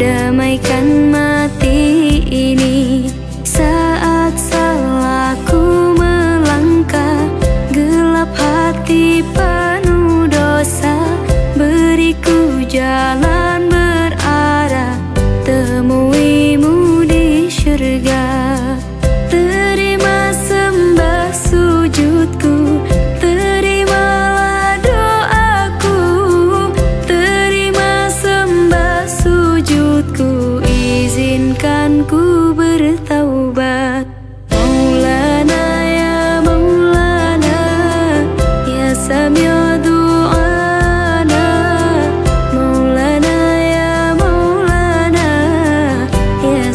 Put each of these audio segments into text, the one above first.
Damaikan mati ini Saat salahku melangkah Gelap hati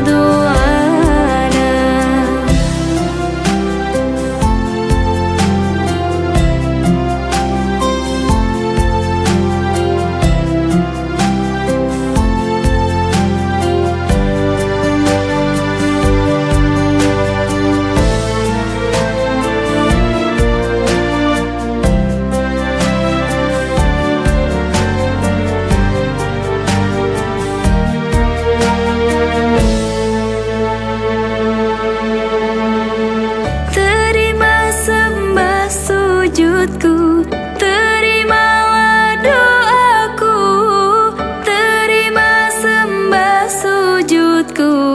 do.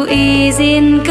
is in